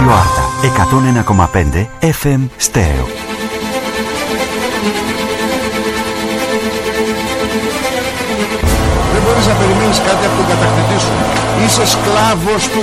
Ράδιο Άρτα 101,5 FM Στέρεο. Δεν μπορείς να περιμένεις κάτι από τον κατακτητή σου. Είσαι σκλάβος του.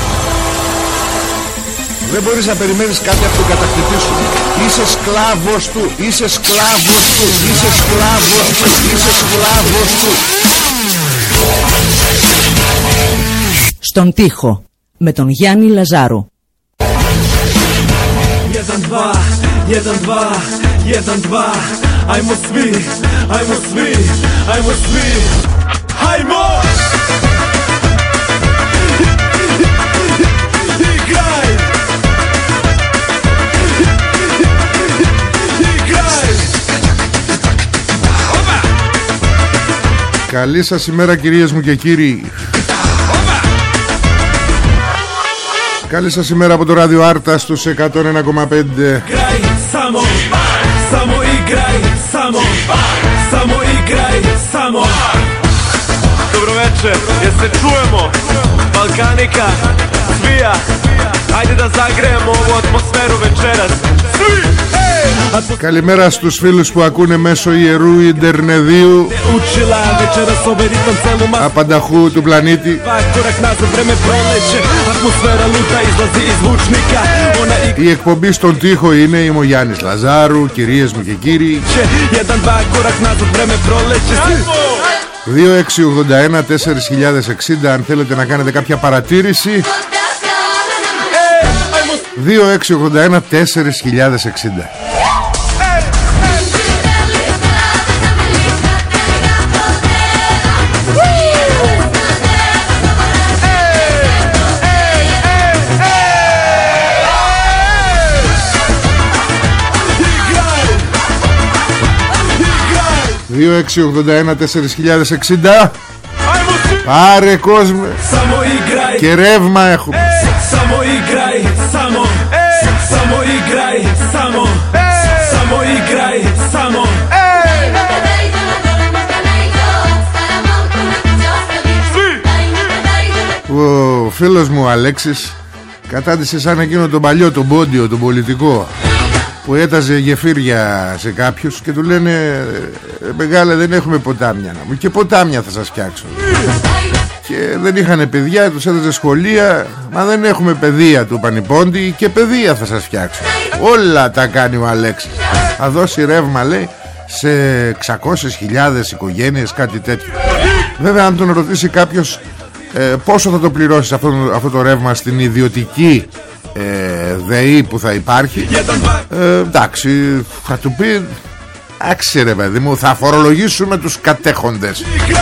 Δεν μπορείς να περιμένεις κάτι από τον κατακτητή σου. Είσαι σκλάβος του, είσαι σκλάβος του, είσαι σκλάβος του, είσαι σκλάβος του. Στον τοίχο με τον Γιάννη Λαζάρου. Jedan, dva, jedan, dva, jedan, dva Ajmo svi, ajmo svi, ajmo svi Hajmo! Καλή σας ημέρα κυρίες μου και κύριοι. Καλή σας ημέρα από το ράδιο Άρτα στους 101,5 Igraj, samo, samo igraj, samo, samo igraj, samo Dobro večer, jel se čujemo? Balkanika, svija Ajde da zagrejemo ovu atmosferu večeras Svi, hej! Καλημέρα στους φίλους που ακούνε μέσω ιερού Ιντερνεδίου. Učila večeras ovaj ritam celu ma Απανταχού του πλανήτη. Dva korak nazad, vreme proleće Atmosfera luta izlazi iz zvučnika Ona Η εκπομπή στον τοίχο είναι είμαι ο Γιάννης Λαζάρου Κυρίες μου και κύριοι. iće Jedan, dva korak nazad, vreme proleće Svi 2681-4060 Αν θέλετε να κάνετε κάποια παρατήρηση. Ajmo 2681-4060 2681-4060 Ajmo svi Πάρε κόσμο Samo igraj Και ρεύμα έχουμε. Samo igraj Samo Samo igraj Samo Samo igraj Samo Ο φίλος μου ο Αλέξης Κατάντησες σαν εκείνο τον παλιό τον πόντιο τον πολιτικό Που έταζε γεφύρια σε κάποιους Και του λένε «Ε, Μεγάλε δεν έχουμε ποτάμια να μου Και ποτάμια θα σας φτιάξω Και δεν είχαν παιδιά Τους έδωσε σχολεία Μα δεν έχουμε παιδεία του Πανιπόντι Και παιδεία θα σας φτιάξω Όλα τα κάνει ο Αλέξης. Θα δώσει ρεύμα λέει Σε 600.000 οικογένειες Κάτι τέτοιο. Βέβαια αν τον ρωτήσει κάποιος ε, πόσο θα το πληρώσεις αυτό, αυτό το ρεύμα στην ιδιωτική ε, ΔΕΗ που θα υπάρχει. Ε, εντάξει θα του πει εντάξει ρε παιδί μου θα φορολογήσουμε τους κατέχοντες Igraj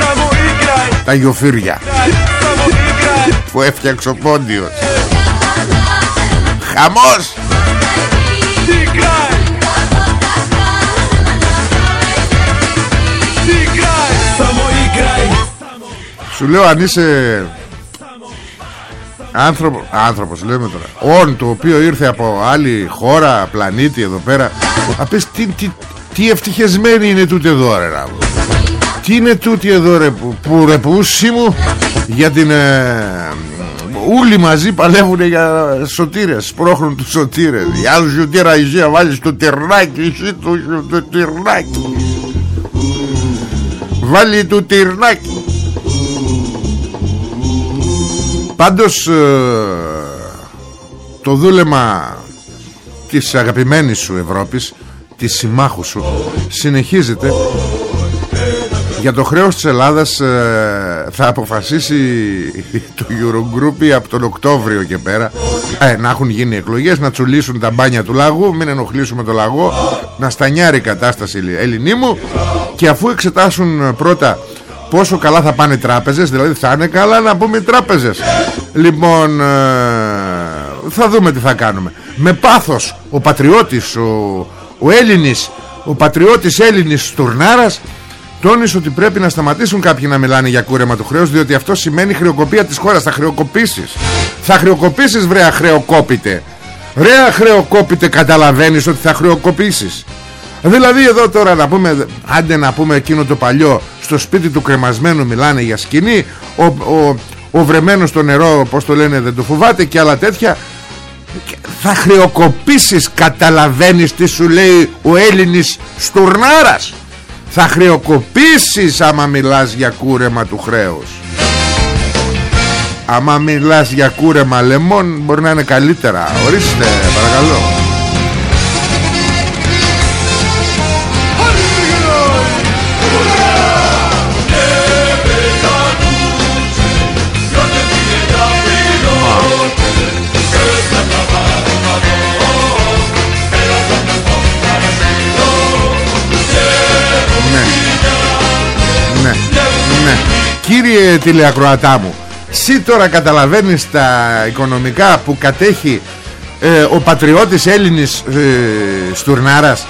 Samo igraj τα γιοφύρια. Samo igraj που έφτιαξε ο Πόντιος. Χαμός! Igraj Igraj Samo igraj σου λέω αν είσαι άνθρωπο, άνθρωπος λέμε τώρα. Όν το οποίο ήρθε από άλλη χώρα πλανήτη εδώ πέρα. Θα πεις τι, τι, τι ευτυχισμένοι είναι τούτε εδώ ρε ράβο. Τι είναι τούτοι εδώ ρε που, που ρε πούσι μου για την ε, όλοι μαζί παλεύουν για σωτήρες σπρώχνουν τους σωτήρες. Για άλλους σωτήρα εσύ να βάλεις το τυρνάκι εσύ το, το τυρνάκι. Βάλει το τυρνάκι Πάντως ε, το δούλεμα της αγαπημένης σου Ευρώπης της συμμάχου σου συνεχίζεται. Για το χρέος της Ελλάδας ε, θα αποφασίσει το Eurogroup από τον Οκτώβριο και πέρα. Ε, να έχουν γίνει εκλογές, να τσουλήσουν τα μπάνια του λαγού, μην ενοχλήσουμε το λαγό, να στανιάρει η κατάσταση ελληνή μου. Και αφού εξετάσουν πρώτα πόσο καλά θα πάνε οι τράπεζες, δηλαδή θα είναι καλά να πούμε οι τράπεζες. Λοιπόν, ε, θα δούμε τι θα κάνουμε. Με πάθος ο πατριώτης, ο, ο Έλληνης, ο πατριώτης Έλληνης Στουρνάρας τόνισε ότι πρέπει να σταματήσουν κάποιοι να μιλάνε για κούρεμα του χρέους διότι αυτό σημαίνει χρεοκοπία της χώρας θα χρεοκοπήσεις θα χρεοκοπήσεις βρέα χρεοκόπητε Ρε χρεοκόπητε καταλαβαίνεις ότι θα χρεοκοπήσεις Δηλαδή εδώ τώρα να πούμε Άντε να πούμε εκείνο το παλιό Στο σπίτι του κρεμασμένου μιλάνε για σκηνή Ο, ο, ο βρεμένος στο νερό Πως το λένε δεν το φοβάται Και άλλα τέτοια. Θα χρεοκοπήσεις Καταλαβαίνεις τι σου λέει Ο Έλληνης στουρνάρας. Θα χρεοκοπήσεις Άμα μιλάς για κούρεμα του χρέους. Άμα μιλάς για κούρεμα λεμόν Μπορεί να είναι καλύτερα. Ορίστε παρακαλώ Κύριε τηλεακροατά μου. Εσύ τώρα καταλαβαίνεις τα οικονομικά που κατέχει ε, ο πατριώτης Έλληνης ε, Στουρνάρας.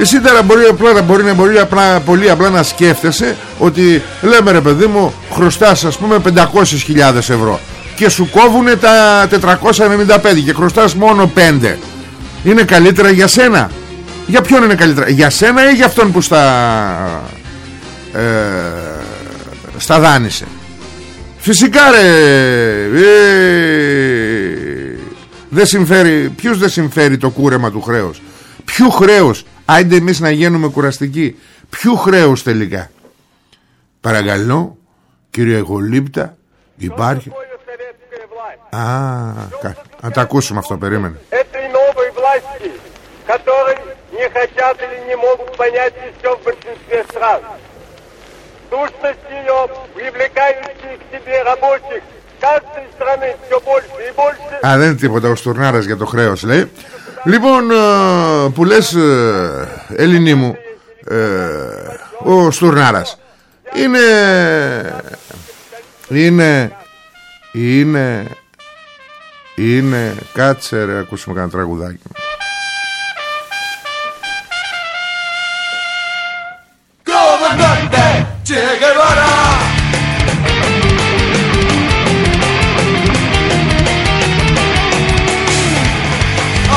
Εσύ τώρα μπορεί, απλά, μπορεί, να, μπορεί απλά, πολύ απλά να σκέφτεσαι ότι λέμε ρε παιδί μου χρωστάς ας πούμε 500.000 ευρώ και σου κόβουν τα 495 και χρωστάς μόνο 5 είναι καλύτερα για σένα; Για ποιον είναι καλύτερα για σένα ή για αυτόν που στα ε, στα δάνεισε φυσικά ρε ε, δεν συμφέρει ποιους δεν συμφέρει το κούρεμα του χρέους ποιου χρέους άιντε εμείς να γίνουμε κουραστικοί ποιου χρέους τελικά παρακαλώ κύριε Εγωλίπτα υπάρχει Α, να τα ακούσουμε αυτό, περίμενε. Этой новой власти, которые не хотят или не могут понять еще в большинстве стран. Сущность ее, привлекающие к себе рабочих каждой страны все больше и больше. Α, δεν είναι τίποτα ο Στουρνάρας για το χρέος, λέει. Λοιπόν, ε, που λες, ε, Ελληνί μου, ε, ο Στουρνάρας, είναι, είναι, είναι, είναι, κάτσε ρε, ακούσουμε κανένα τραγουδάκι. Che Guevara.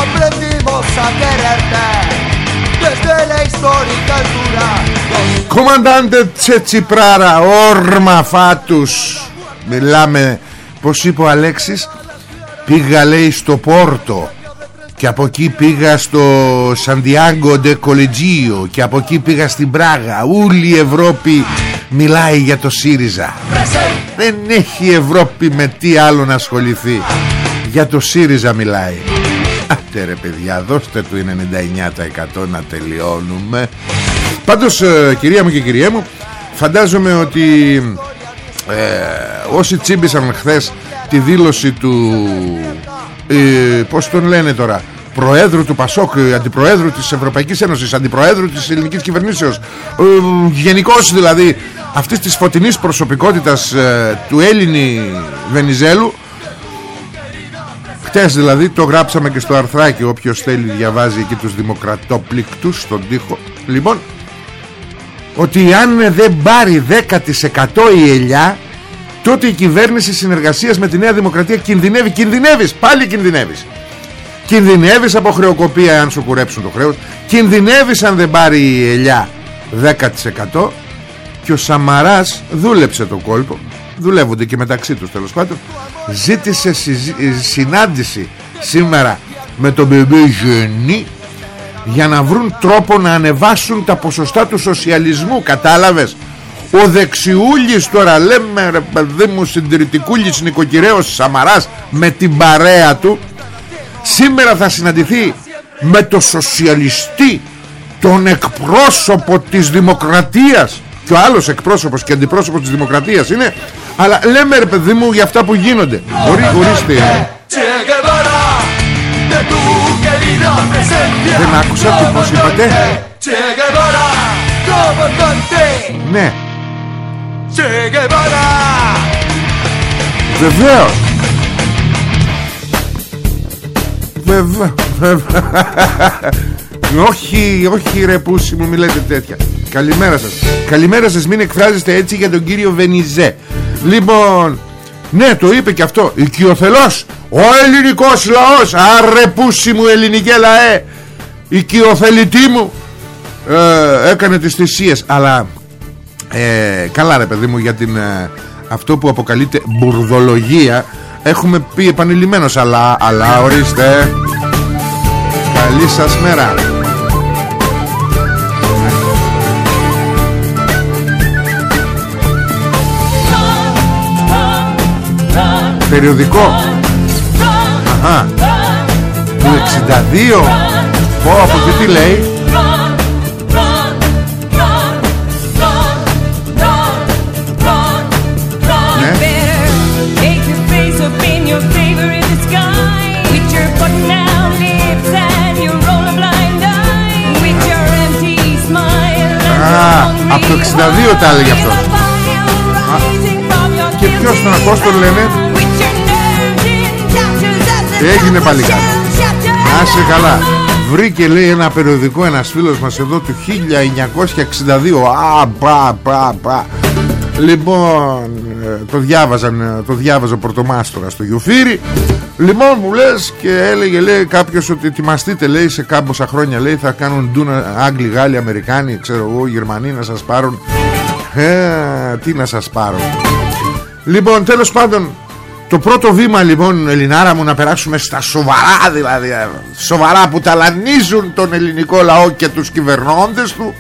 Aprendimos a quererte desde la histórica altura. Κομμαντάντε Τσετσιπράρα Όρμα φάτους Μιλάμε Πως είπε ο Αλέξης Πήγα λέει στο Πόρτο Και από εκεί πήγα στο Σαντιάγκο Ντε Κολετζίο Και από εκεί πήγα στην Πράγα. Όλη η Ευρώπη μιλάει για το ΣΥΡΙΖΑ. Δεν έχει η Ευρώπη με τι άλλο να ασχοληθεί. Για το ΣΥΡΙΖΑ μιλάει. Άτε ρε παιδιά δώστε του 99% να τελειώνουμε. Πάντως ε, κυρία μου και κυρία μου Φαντάζομαι ότι ε, Όσοι τσίμπησαν χθες Τη δήλωση του ε, Πώς τον λένε τώρα Προέδρου του Πασόκ, ε, Αντιπροέδρου της Ευρωπαϊκής Ένωσης Αντιπροέδρου της ελληνικής κυβερνήσεως. Ε, Γενικώς δηλαδή Αυτής της φωτεινής προσωπικότητας ε, Του Έλληνη Βενιζέλου Χτες δηλαδή το γράψαμε και στο αρθράκι Όποιος θέλει διαβάζει εκεί τους δημοκρατόπληκτους Στον τοίχο. Λοιπόν Ότι αν δεν πάρει 10% η ελιά Τότε η κυβέρνηση συνεργασίας με τη Νέα Δημοκρατία Κινδυνεύει, κινδυνεύεις, πάλι κινδυνεύεις Κινδυνεύεις από χρεοκοπία Αν σου κουρέψουν το χρέος. Κινδυνεύεις αν δεν πάρει η ελιά 10% Και ο Σαμαράς δούλεψε το κόλπο. Δουλεύονται και μεταξύ τους τέλος πάντων. Ζήτησε συζη- ε, συνάντηση Σήμερα με τον Μπεμπέ Γενή για να βρουν τρόπο να ανεβάσουν τα ποσοστά του σοσιαλισμού κατάλαβες. Ο δεξιούλης τώρα λέμε ρε παιδί μου συντηρητικούλης νοικοκυρέως Σαμαράς με την παρέα του σήμερα θα συναντηθεί με το σοσιαλιστή τον εκπρόσωπο της δημοκρατίας. Και ο άλλος εκπρόσωπος και αντιπρόσωπος της δημοκρατίας είναι. Αλλά λέμε ρε παιδί μου για αυτά που γίνονται. Ορί, ορίστε δεν άκουσα τι πως είπατε. Ναι. Βεβαίως Βεβαίως όχι, όχι ρε πούσι μου μιλάτε τέτοια. Καλημέρα σας. Καλημέρα σας μην εκφράζεστε έτσι για τον κύριο Βενιζέ. Λοιπόν Ναι το είπε και αυτό. Οικειοθελός Ο ελληνικός λαός. Άρε πούσι μου ελληνικέ λαέ. Οικειοθελητή μου. Ε, Έκανε τις θυσίες Αλλά ε, Καλά ρε παιδί μου για την ε, Αυτό που αποκαλείται μπουρδολογία Έχουμε πει επανειλημμένος Αλλά, αλλά ορίστε. Καλή σας μέρα. Περιοδικό. Αχα. Του 62 Πω από και τι λέει τα έλεγε αυτός. Και ποιος τον Απόστολο λένε; Έγινε πάλι κάτι Να καλά. Βρήκε λέει ένα περιοδικό ένας φίλος μας εδώ του 1962 Α, πα, πα, πα Λοιπόν ε, το διάβαζαν ε, Το διάβαζε ο πρωτομάστορας στο Γιουφύρι Λοιπόν μου λες και έλεγε λέει κάποιος ότι ετοιμαστείτε λέει σε κάμποσα χρόνια λέει θα κάνουν ντούνα Άγγλοι, Γάλλοι, Αμερικάνοι ξέρω εγώ Γερμανοί να σας πάρουν. Ε, τι να σας πάρουν. Λοιπόν τέλος πάντων το πρώτο βήμα λοιπόν Ελληνάρα μου να περάσουμε στα σοβαρά δηλαδή ε, Σοβαρά που ταλανίζουν τον ελληνικό λαό και τους κυβερνώντες του.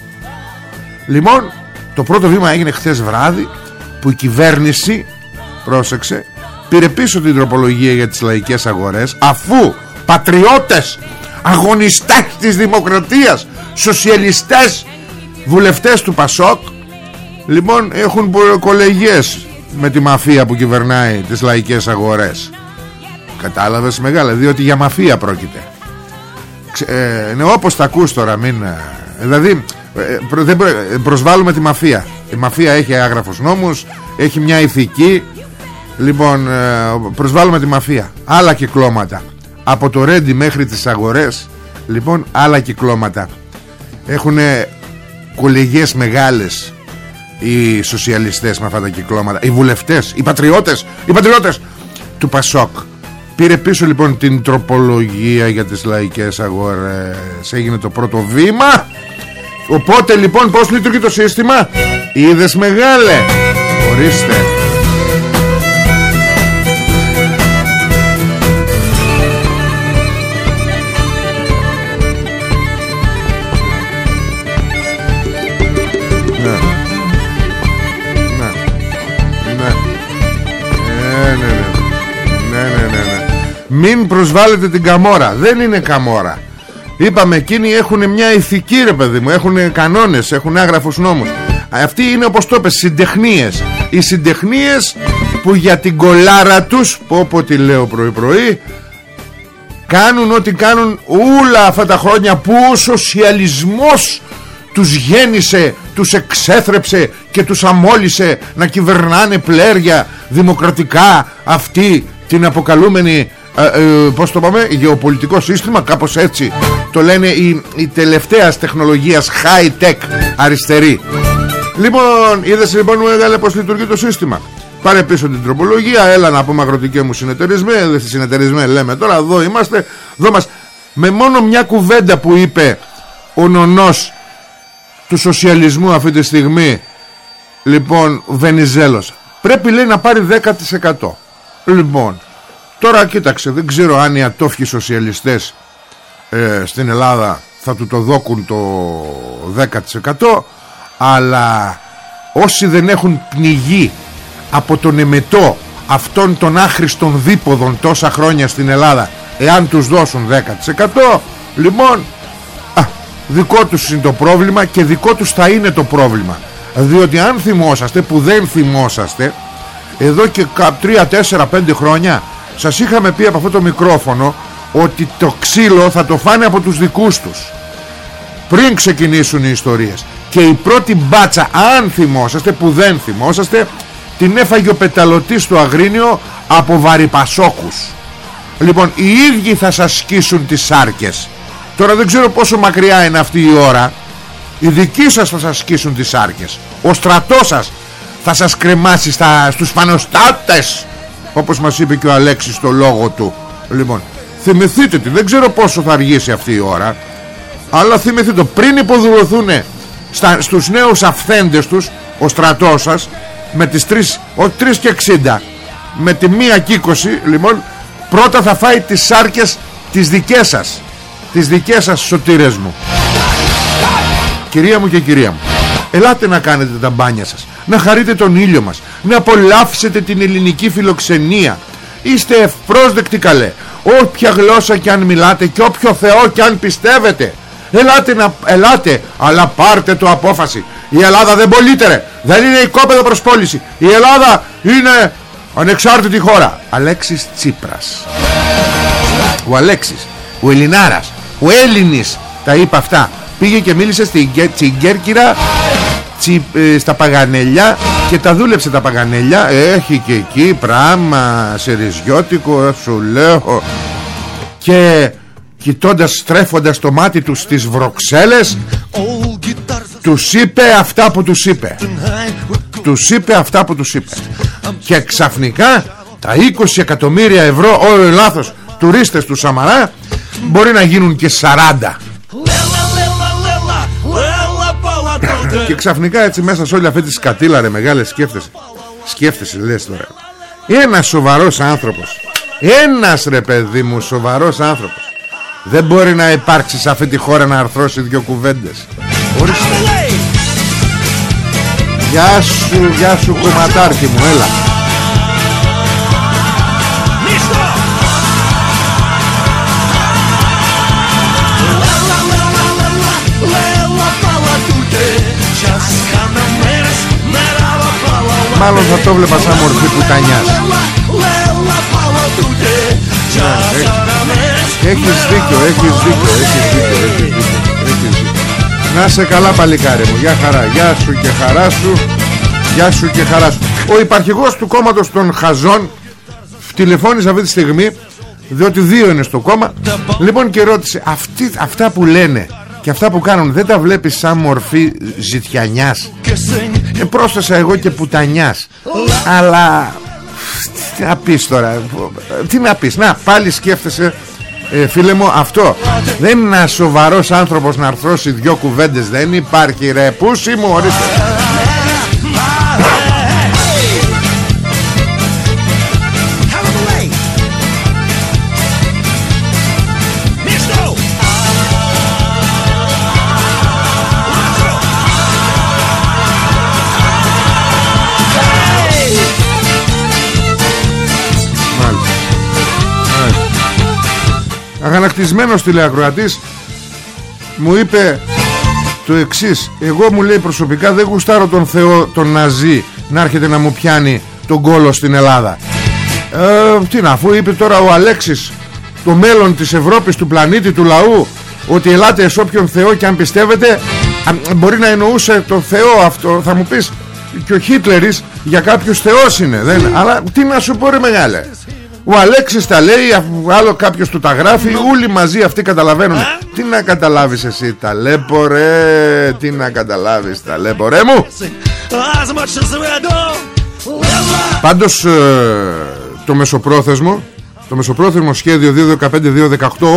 Λοιπόν το πρώτο βήμα έγινε χθες βράδυ Που η κυβέρνηση Πρόσεξε Πήρε πίσω την τροπολογία για τις λαϊκές αγορές Αφού πατριώτες Αγωνιστές της δημοκρατίας Σοσιαλιστές Βουλευτές του Πασόκ Λοιπόν έχουν κολεγίες με τη μαφία που κυβερνάει τις λαϊκές αγορές. Κατάλαβες μεγάλα διότι για μαφία πρόκειται. Ε, ναι, όπως τα ακούς τώρα μην, ε, δηλαδή ε, δεν προσβάλλουμε τη μαφία. Η μαφία έχει άγραφος νόμους έχει μια ηθική. Λοιπόν προσβάλλουμε τη μαφία. Άλλα κυκλώματα. Από το Ρέντι μέχρι τις αγορές λοιπόν άλλα κυκλώματα. Έχουν κολεγίες μεγάλες οι σοσιαλιστές με αυτά τα κυκλώματα. Οι βουλευτές, οι πατριώτες οι πατριώτες του Πασόκ. Πήρε πίσω λοιπόν την τροπολογία για τις λαϊκές αγορές. Έγινε το πρώτο βήμα οπότε λοιπόν πως λειτουργεί το σύστημα; Είδες μεγάλε. Ορίστε. Μην προσβάλλετε την καμόρα. Δεν είναι καμόρα Είπαμε εκείνοι έχουν μια ηθική ρε παιδί μου Έχουν κανόνες, έχουν άγραφους νόμους. Αυτοί είναι όπως το είπες Συντεχνίες. Οι συντεχνίες που για την κολάρα τους Πω πω τι λέω πρωί πρωί Κάνουν ό,τι κάνουν Όλα αυτά τα χρόνια που ο σοσιαλισμός τους γέννησε, τους εξέθρεψε και τους αμόλυσε να κυβερνάνε πλέρια δημοκρατικά αυτή την αποκαλούμενη ε, ε, πώς το πάμε γεωπολιτικό σύστημα κάπως έτσι το λένε η, η τελευταίας τεχνολογίας high tech αριστερή λοιπόν είδες λοιπόν μου έγαλε πως λειτουργεί το σύστημα. Πάρε πίσω την τροπολογία έλα να πούμε αγροτικέ μου συνεταιρισμέ δεν συνεταιρισμέ λέμε τώρα εδώ είμαστε εδώ μας. Με μόνο μια κουβέντα που είπε ο νονός του σοσιαλισμού αυτή τη στιγμή λοιπόν Βενιζέλος. Πρέπει λέει να πάρει 10% λοιπόν Τώρα κοίταξε δεν ξέρω αν οι ατόφιοι σοσιαλιστές ε, στην Ελλάδα θα του το δόκουν το 10% αλλά όσοι δεν έχουν πνιγεί από τον εμετό αυτών των άχρηστων δίποδων τόσα χρόνια στην Ελλάδα εάν τους δώσουν 10% λοιπόν α, δικό τους είναι το πρόβλημα και δικό τους θα είναι το πρόβλημα. Διότι αν θυμόσαστε που δεν θυμόσαστε εδώ και 3, 4, 5 χρόνια σας είχαμε πει από αυτό το μικρόφωνο ότι το ξύλο θα το φάνε από τους δικούς τους. Πριν ξεκινήσουν οι ιστορίες. Και η πρώτη μπάτσα αν θυμόσαστε που δεν θυμόσαστε την έφαγε ο πεταλωτής στο Αγρίνιο από βαρυπασόκους. Λοιπόν οι ίδιοι θα σας σκίσουν τις σάρκες. Τώρα δεν ξέρω πόσο μακριά είναι αυτή η ώρα. Οι δικοί σας θα σας σκίσουν τις σάρκες. Ο στρατός σας θα σας κρεμάσει στα, στους φανοστάτες όπως μας είπε και ο Αλέξης στο λόγο του. Λοιπόν θυμηθείτε τι δεν ξέρω πόσο θα αργήσει αυτή η ώρα αλλά θυμηθείτε πριν υποδουλωθούν στα, στους νέους αυθέντες τους ο στρατός σας με τις 3, όχι 3 και 60 με τη 1 και 20 λοιπόν πρώτα θα φάει τις σάρκες τις δικές σας τις δικές σας σωτήρες μου. Κυρία μου και κυρία μου ελάτε να κάνετε τα μπάνια σας να χαρείτε τον ήλιο μας να απολαύσετε την ελληνική φιλοξενία. Είστε ευπρόσδεκτοι καλέ. Όποια γλώσσα και αν μιλάτε και όποιο Θεό και αν πιστεύετε. Ελάτε να ελάτε αλλά πάρτε το απόφαση. Η Ελλάδα δεν πωλείται ρε. Δεν είναι οικόπεδο προς πώληση η Ελλάδα είναι ανεξάρτητη χώρα. Αλέξης Τσίπρας. Ο Αλέξης ο Ελληνάρας ο Έλληνης. Τα είπε αυτά. Πήγε και μίλησε στην Κέρκυρα ε, στα Παγανέλια και τα δούλεψε τα Παγανέλια. Έχει και εκεί πράγμα σεριζιώτικο σου λέω. Και κοιτώντας στρέφοντας το μάτι τους στις Βροξέλλες τους είπε αυτά που τους είπε. Τους είπε αυτά που τους είπε. Και ξαφνικά τα 20 εκατομμύρια ευρώ όλο λάθος τουρίστες του Σαμαρά μπορεί να γίνουν και 40 και ξαφνικά έτσι μέσα σε όλη αυτή τη σκατήλα ρε μεγάλες σκέφτεσαι. Σκέφτεσαι λες τώρα. Ένας σοβαρός άνθρωπος. Ένας ρε παιδί μου σοβαρός άνθρωπος. Δεν μπορεί να υπάρξει σε αυτή τη χώρα να αρθρώσει δύο κουβέντες. Ορίστε. Γεια σου, γεια σου κομματάρχη μου, έλα Μάλλον θα το βλέπα σαν μορφή πουτανιάς. Ναι, Έχεις δίκιο, έχεις δίκιο, έχεις δίκιο, έχεις δίκιο, έχεις δίκιο. Να σε καλά παλικάρι μου. Γεια χαρά Γεια σου και χαρά σου. Γεια σου και χαρά σου. Ο υπαρχηγός του κόμματος των Χαζών Τηλεφώνησε αυτή τη στιγμή Διότι δύο είναι στο κόμμα. Λοιπόν και ρώτησε αυτοί, Αυτά που λένε και αυτά που κάνουν δεν τα βλέπεις σαν μορφή ζητιανιάς ε, πρόσθεσα εγώ και πουτανιάς. Αλλά τι να πεις τώρα τι να πεις. Να πάλι σκέφτεσαι ε, φίλε μου αυτό. Δεν είναι ένας σοβαρός άνθρωπος να αρθρώσει δυο κουβέντες. Δεν υπάρχει ρε πούσι μου ορίστε αγανακτισμένος τηλεακροατής μου είπε το εξής. Εγώ μου λέει προσωπικά δεν γουστάρω τον Θεό τον Ναζί να έρχεται να μου πιάνει τον κόλο στην Ελλάδα. Ε, τι να αφού είπε τώρα ο Αλέξης το μέλλον της Ευρώπης του πλανήτη του λαού ότι ελάτε σε όποιον Θεό και αν πιστεύετε μπορεί να εννοούσε το Θεό αυτό θα μου πεις και ο Χίτλερης για κάποιους Θεός είναι δεν, αλλά τι να σου πω ρε μεγάλε ο Αλέξης τα λέει Άλλο κάποιος του τα γράφει Όλοι μαζί αυτοί καταλαβαίνουν. Τι να καταλάβεις εσύ ταλέπορε Τι να καταλάβεις ταλέπορε μου. Πάντως ε, Το μεσοπρόθεσμο Το μεσοπρόθεσμο σχέδιο 215-218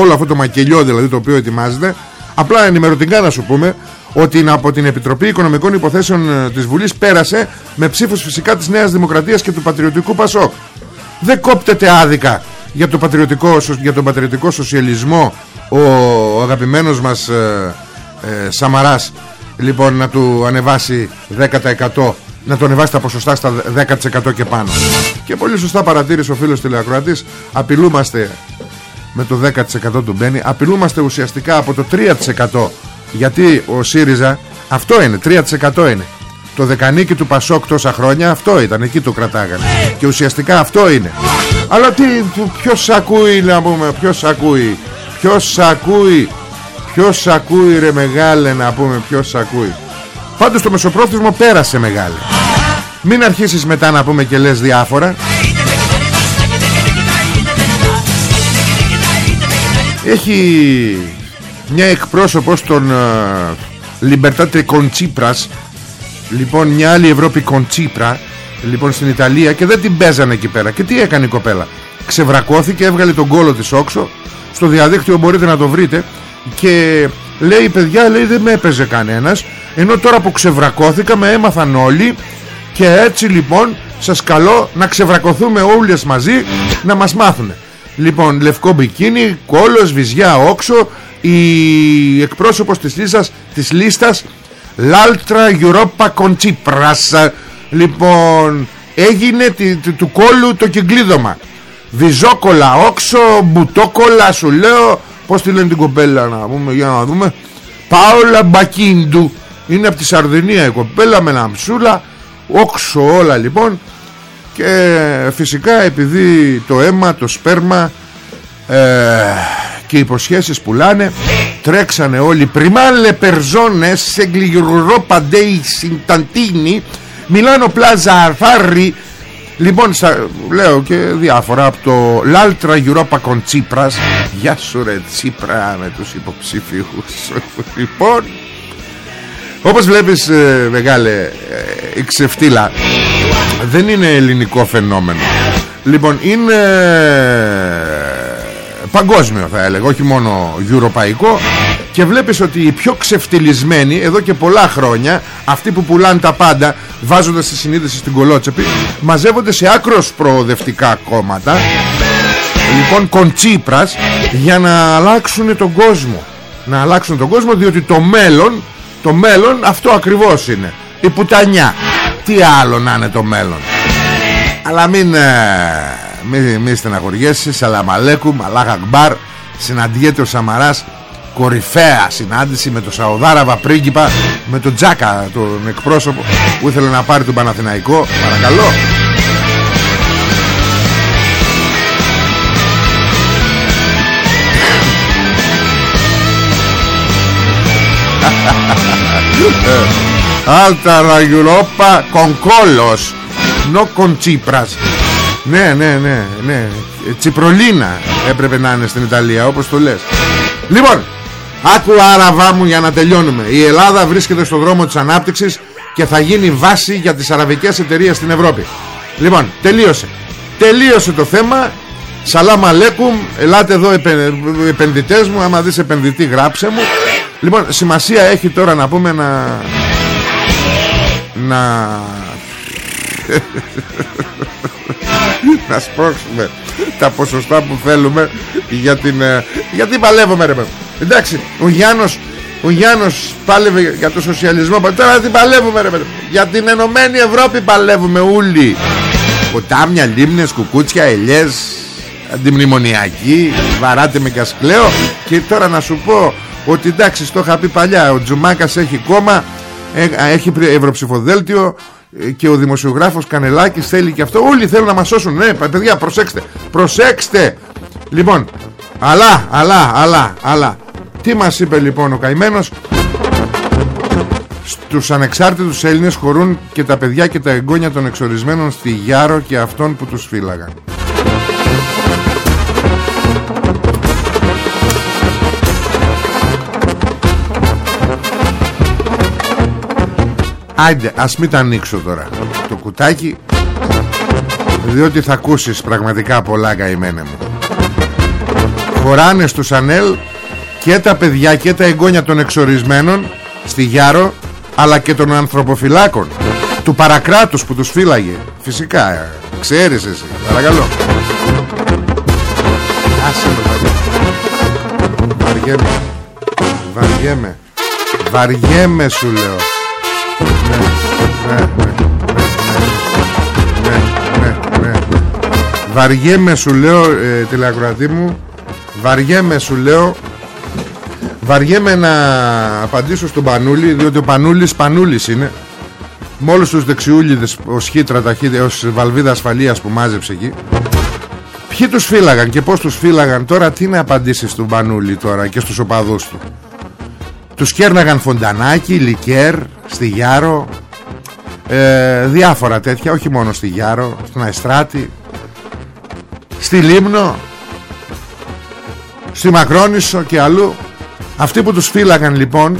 Όλο αυτό το μακελιό δηλαδή το οποίο ετοιμάζεται Απλά ενημερωτικά να σου πούμε ότι από την Επιτροπή Οικονομικών Υποθέσεων ε, της Βουλής πέρασε με ψήφους φυσικά της Νέας Δημοκρατίας και του Πατριωτικού Πασόκ δεν κόπτεται άδικα για, το πατριωτικό, για τον πατριωτικό σοσιαλισμό ο, ο αγαπημένος μας ε, ε, Σαμαράς. Λοιπόν να του ανεβάσει 10% να του ανεβάσει τα ποσοστά στα 10% και πάνω. Και πολύ σωστά παρατήρησε ο φίλος τηλεακροατής απειλούμαστε με το 10% του Μπένι απειλούμαστε ουσιαστικά από το 3% γιατί ο ΣΥΡΙΖΑ αυτό είναι 3% είναι το δεκανίκι του Πασόκ τόσα χρόνια αυτό ήταν εκεί το κρατάγανε. Και ουσιαστικά αυτό είναι. Αλλά τι ποιος ακούει να πούμε ποιος ακούει ποιος ακούει ποιος ακούει ρε μεγάλε να πούμε ποιος ακούει. Πάντως το μεσοπρόθεσμο πέρασε μεγάλε. Μην αρχίσεις μετά να πούμε και λες διάφορα. Έχει μια εκπρόσωπος των uh, Libertate Κοντσίπρας Λοιπόν μια άλλη Ευρώπη Κοντσίπρα Λοιπόν στην Ιταλία και δεν την παίζανε εκεί πέρα. Και τι έκανε η κοπέλα; Ξεβρακώθηκε, έβγαλε τον κόλο της όξο. Στο διαδίκτυο μπορείτε να το βρείτε. Και λέει παιδιά λέει δεν με έπαιζε κανένας. Ενώ τώρα που ξεβρακώθηκα με έμαθαν όλοι. Και έτσι λοιπόν σας καλώ να ξεβρακωθούμε όλες μαζί Να μας μάθουν Λοιπόν λευκό μπικίνι, κόλος, βυζιά, όξο. Η εκπρόσωπος της λίστας, της λίστας Λάλτρα Europa Κοντσίπρας Λοιπόν έγινε του κόλου το κυκλίδωμα. Βυζόκολα, όξο, μπουτόκολα σου λέω. Πώς τη λένε την κοπέλα να πούμε για να δούμε. Πάολα Μπακίντου. Είναι από τη Σαρδινία η κοπέλα με λαμψούλα Όξο όλα λοιπόν. Και φυσικά επειδή το αίμα, το σπέρμα ε, Και οι υποσχέσεις πουλάνε Τρέξανε όλοι. Πριμάλε περζόνες Σε γλυγρουρόπα ντέι συνταντίνι Μιλάνο πλάζα αρφάρι. Λοιπόν στα, λέω και διάφορα Από το Λάλτρα Γιουρόπα Κοντσίπρας Γεια σου ρε Τσίπρα Με τους υποψήφιους Λοιπόν Όπως βλέπεις ε, μεγάλε ε, Η ξεφτύλα Δεν είναι ελληνικό φαινόμενο. Λοιπόν είναι παγκόσμιο θα έλεγα όχι μόνο ευρωπαϊκό. Και βλέπεις ότι οι πιο ξεφτυλισμένοι εδώ και πολλά χρόνια αυτοί που πουλάνε τα πάντα βάζοντας τη συνείδηση στην κολότσεπη μαζεύονται σε άκρος προοδευτικά κόμματα λοιπόν κοντσίπρας για να αλλάξουν τον κόσμο. Να αλλάξουν τον κόσμο διότι το μέλλον το μέλλον αυτό ακριβώς είναι. Η πουτανιά. Τι άλλο να είναι το μέλλον. Αλλά μην ε, μη, μη στεναχωριέσαι Σαλαμαλέκουμ, Αλάχ Ακμπάρ Συναντιέται ο Σαμαράς Κορυφαία συνάντηση με τον Σαουδάραβα πρίγκιπα Με τον Τζάκα Τον εκπρόσωπο που ήθελε να πάρει τον Παναθηναϊκό. Παρακαλώ. Alta Raguloppa con Collos No con Tsipras ναι, ναι, ναι, ναι. Τσιπρολίνα έπρεπε να είναι στην Ιταλία, όπως το λες. Λοιπόν, άκου άραβά μου για να τελειώνουμε. Η Ελλάδα βρίσκεται στον δρόμο της ανάπτυξης και θα γίνει βάση για τις αραβικές εταιρείες στην Ευρώπη. Λοιπόν, τελείωσε. Τελείωσε το θέμα. Σαλάμ αλέκουμ. Ελάτε εδώ επενδυτές μου. Άμα δεις επενδυτή γράψε μου. Λοιπόν, σημασία έχει τώρα να πούμε να... Να... να σπρώξουμε τα ποσοστά που θέλουμε για την, ε, γιατί παλεύουμε ρε παιδί εντάξει ο Γιάννος ο Γιάννος πάλευε για το σοσιαλισμό τώρα τι παλεύουμε ρε παιδί για την Ενωμένη Ευρώπη παλεύουμε όλοι. Ποτάμια, λίμνες, κουκούτσια, ελιές αντιμνημονιακοί βαράτε με κασκλαίο και τώρα να σου πω ότι εντάξει το είχα πει παλιά ο Τζουμάκας έχει κόμμα ε, έχει ευρωψηφοδέλτιο ε, και ο δημοσιογράφος Κανελάκης θέλει και αυτό. Όλοι θέλουν να μας σώσουν. Ναι παιδιά προσέξτε. Προσέξτε. Λοιπόν αλλά αλλά αλλά αλλά. Τι μας είπε λοιπόν ο καημένος; Στους ανεξάρτητους Έλληνες χωρούν και τα παιδιά και τα εγγόνια των εξορισμένων στη Γιάρο και αυτών που τους φύλαγαν Άντε ας μην τα ανοίξω τώρα Το κουτάκι Διότι θα ακούσεις πραγματικά πολλά καημένε μου. Χωράνε στους Ανέλ Και τα παιδιά και τα εγγόνια των εξορισμένων Στη Γιάρο Αλλά και των ανθρωποφυλάκων Του παρακράτους που τους φύλαγε. Φυσικά ε, Ξέρεις εσύ. Παρακαλώ. Άσε με Βαριέμαι. Βαριέμαι. Βαριέμαι σου λέω Βαριέμαι σου λέω ε, τηλεακροατή μου. Βαριέμαι σου λέω. Βαριέμαι να απαντήσω στον Πανούλη Διότι ο Πανούλης Πανούλης είναι. Με όλους τους δεξιούλιδες Ως χύτρα ταχύτητα Ως βαλβίδα ασφαλείας που μάζεψε εκεί. Ποιοι τους φύλαγαν και πως τους φύλαγαν Τώρα τι να απαντήσεις στον Πανούλη τώρα Και στους οπαδούς του. Τους κέρναγαν φοντανάκι, λικέρ Στη Γιάρο ε, Διάφορα τέτοια Όχι μόνο στη Γιάρο Στην Αϊστράτη Στη Λίμνο Στη Μακρόνισσο και αλλού. Αυτοί που τους φύλαγαν λοιπόν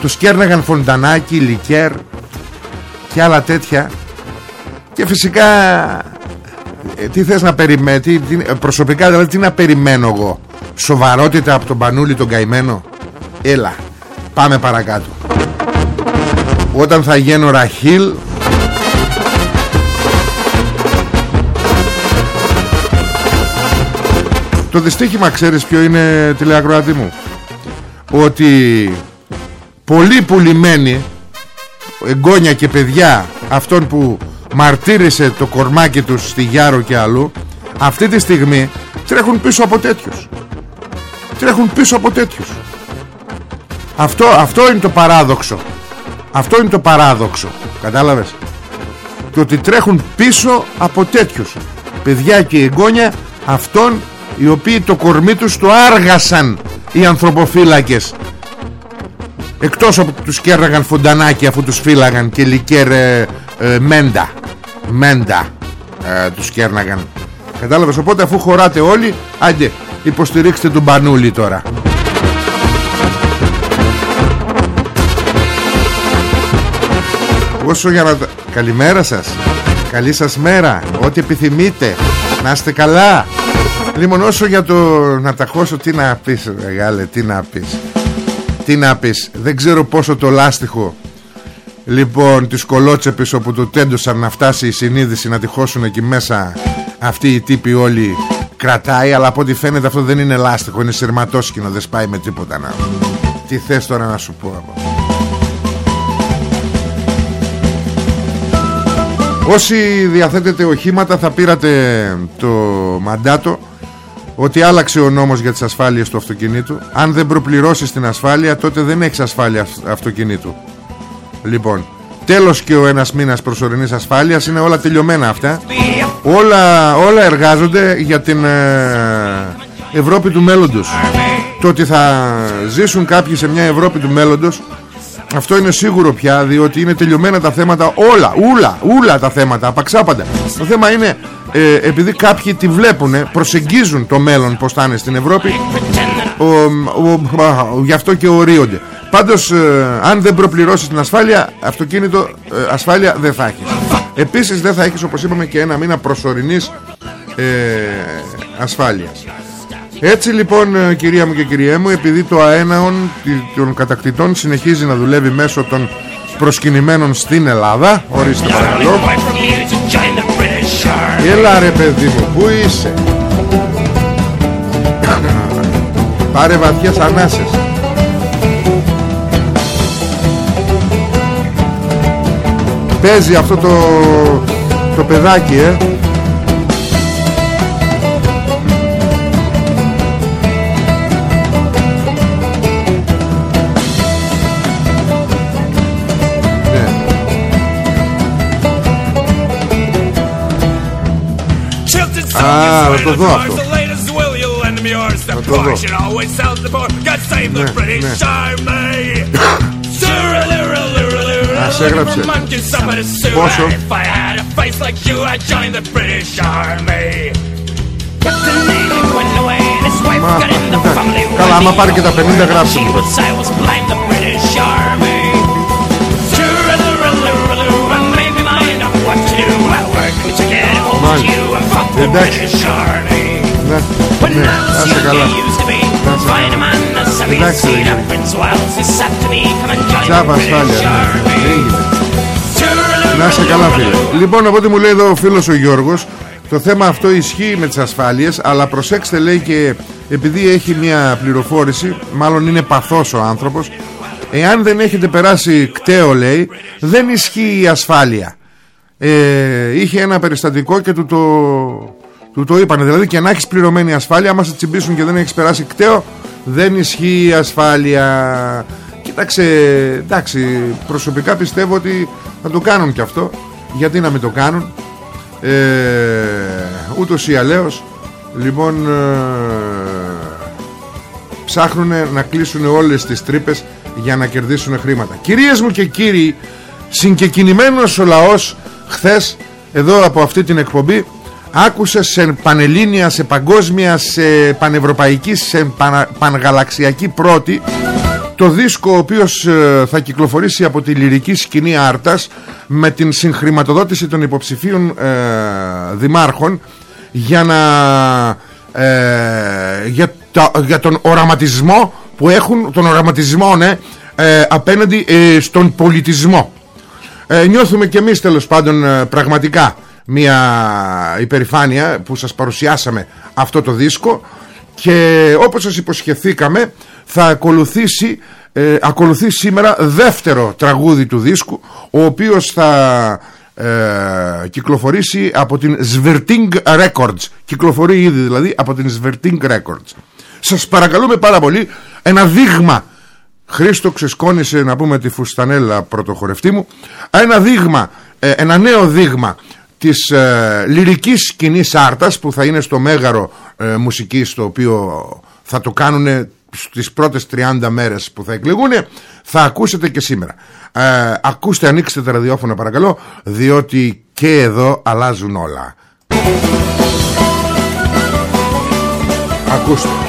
Τους κέρναγαν φοντανάκι, λικέρ Και άλλα τέτοια. Και φυσικά ε, Τι θες να περιμένει Προσωπικά δηλαδή τι να περιμένω εγώ; Σοβαρότητα από τον Πανούλη τον καημένο; Έλα Πάμε παρακάτω Όταν θα γίνω Ραχίλ. Το δυστύχημα ξέρεις ποιο είναι τηλεακροατή μου; Ότι πολλοί πουλημένοι εγγόνια και παιδιά αυτών που μαρτύρησε το κορμάκι τους στη Γιάρο και αλλού αυτή τη στιγμή τρέχουν πίσω από τέτοιους. Τρέχουν πίσω από τέτοιους. Αυτό, αυτό είναι το παράδοξο αυτό είναι το παράδοξο κατάλαβες; Το ότι τρέχουν πίσω από τέτοιους παιδιά και εγγόνια αυτών οι οποίοι το κορμί τους το άργασαν οι ανθρωποφύλακες. Εκτός από τους κέρναγαν φοντανάκι αφού τους φύλαγαν και λικέρ ε, ε, μέντα. Μέντα ε, τους κέρναγαν. Κατάλαβες; Οπότε αφού χωράτε όλοι άντε υποστηρίξτε τον Πανούλη τώρα Όσο για να... Καλημέρα σας. Καλή σας μέρα. Ό,τι επιθυμείτε. Να είστε καλά. Λοιπόν όσο για το να τα χώσω Τι να πεις μεγάλε Τι να πεις. Τι να πεις. Δεν ξέρω πόσο το λάστιχο. Λοιπόν τις κολότσεπες όπου το τέντωσαν να φτάσει η συνείδηση να τη χώσουν εκεί μέσα Αυτοί οι τύποι όλοι κρατάει Αλλά από ό,τι φαίνεται αυτό δεν είναι λάστιχο Είναι σειρματόσκηνο δεν σπάει με τίποτα να... Τι θες τώρα να σου πω Όσοι διαθέτετε οχήματα θα πήρατε το μαντάτο ότι άλλαξε ο νόμος για τις ασφάλειες του αυτοκινήτου. Αν δεν προπληρώσεις την ασφάλεια τότε δεν έχεις ασφάλεια αυτοκινήτου. Λοιπόν τέλος και ο ένας μήνας προσωρινής ασφάλειας είναι όλα τελειωμένα αυτά. Όλα, όλα εργάζονται για την ε, Ευρώπη του μέλλοντος. Το ότι θα ζήσουν κάποιοι σε μια Ευρώπη του μέλλοντος αυτό είναι σίγουρο πια διότι είναι τελειωμένα τα θέματα όλα, ούλα, ούλα τα θέματα απαξάπαντα. Το θέμα είναι ε, επειδή κάποιοι τη βλέπουν προσεγγίζουν το μέλλον πως θα είναι στην Ευρώπη ο, ο, γι' αυτό και ορίονται. Πάντως ε, αν δεν προπληρώσεις την ασφάλεια αυτοκίνητο ε, ασφάλεια δεν θα έχεις. Επίσης δεν θα έχεις όπως είπαμε και ένα μήνα προσωρινής ε, ασφάλειας έτσι λοιπόν ε, κυρία μου και κυρία μου επειδή το αέναον των κατακτητών συνεχίζει να δουλεύει μέσω των προσκυνημένων στην Ελλάδα ορίστε παρακαλώ. Έλα ρε παιδί μου Πού είσαι; Πάρε βαθιές ανάσες. Παίζει αυτό το Το παιδάκι ε Α, να το δω αυτό. Να το δω. Ναι, ναι. Ας έγραψε. Πόσο; Μα, καλά, άμα πάρει και τα 50 γράψε Εντάξει. Ναι, ναι, άσε καλά. Εντάξει Τσάπα ασφάλεια Να είσαι καλά φίλε. Λοιπόν από ό,τι μου λέει εδώ ο φίλος ο Γιώργος Το θέμα αυτό ισχύει με τις ασφάλειες Αλλά προσέξτε λέει και Επειδή έχει μια πληροφόρηση Μάλλον είναι παθός ο άνθρωπος Εάν δεν έχετε περάσει κταίο λέει Δεν ισχύει η ασφάλεια ε, είχε ένα περιστατικό και του το, Του το είπανε. Δηλαδή και να έχεις πληρωμένη ασφάλεια άμα σε τσιμπήσουν και δεν έχεις περάσει κταίο δεν ισχύει η ασφάλεια. Κοίταξε εντάξει προσωπικά πιστεύω ότι θα το κάνουν και αυτό. Γιατί να μην το κάνουν; Ε, ούτως ή αλλαίως λοιπόν ε, ψάχνουν να κλείσουν όλες τις τρύπες για να κερδίσουν χρήματα. Κυρίες μου και κύριοι συγκεκινημένος ο λαός χθες εδώ από αυτή την εκπομπή άκουσε σε πανελλήνια, σε παγκόσμια, σε πανευρωπαϊκή, σε παν, πανγαλαξιακή πρώτη το δίσκο ο οποίος ε, θα κυκλοφορήσει από τη λυρική σκηνή Άρτας με την συγχρηματοδότηση των υποψηφίων ε, δημάρχων για να ε, για, για τον οραματισμό που έχουν τον οραματισμό ναι, ε, απέναντι στον πολιτισμό νιώθουμε και εμείς τέλος πάντων πραγματικά μια υπερηφάνεια που σας παρουσιάσαμε αυτό το δίσκο και όπως σας υποσχεθήκαμε θα ακολουθήσει ε, ακολουθεί σήμερα δεύτερο τραγούδι του δίσκου ο οποίος θα ε, κυκλοφορήσει από την Sverting Records. Κυκλοφορεί ήδη δηλαδή από την Sverting Records. Σας παρακαλούμε πάρα πολύ ένα δείγμα Χρήστο ξεσκόνησε να πούμε τη φουστανέλα πρωτοχωρευτή μου. Ένα δείγμα, ε, ένα νέο δείγμα της ε, λυρικής σκηνής άρτας που θα είναι στο μέγαρο ε, μουσικής το οποίο θα το κάνουν στις πρώτες 30 μέρες που θα εκλεγούν θα ακούσετε και σήμερα. Ε, ακούστε ανοίξτε τα ραδιόφωνα παρακαλώ διότι και εδώ αλλάζουν όλα. Ακούστε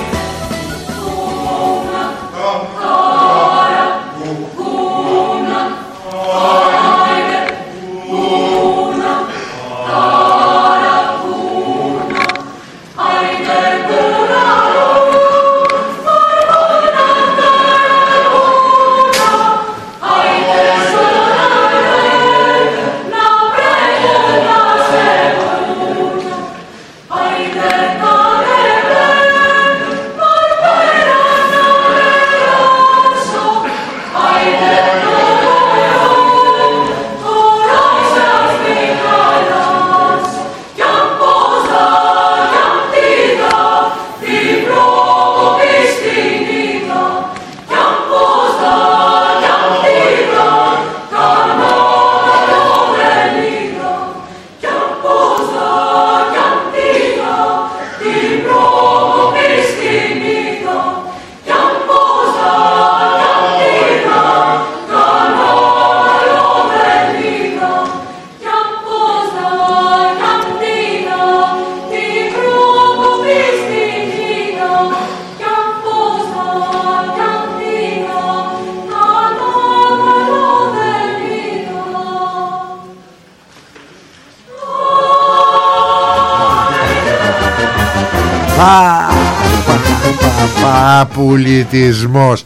Παπουλητισμός